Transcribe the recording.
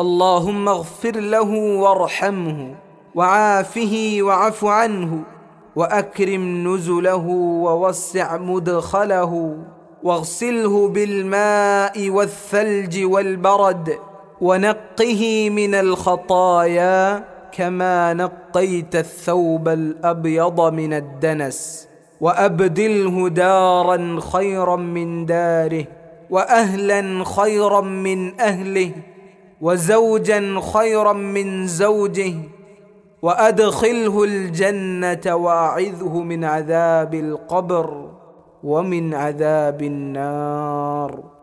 اللهم اغفر له وارحمه وعافه وعف عنه وأكرم نزله ووسع مدخله واغسله بالماء والثلج والبرد ونقه من الخطايا كما نقيت الثوب الأبيض من الدنس وأبدله دارا خيرا من داره وأهلا خيرا من أهله وزوجا خيرا من زوجه وأدخله الجنة وأعذه من عذاب القبر ومن عذاب النار.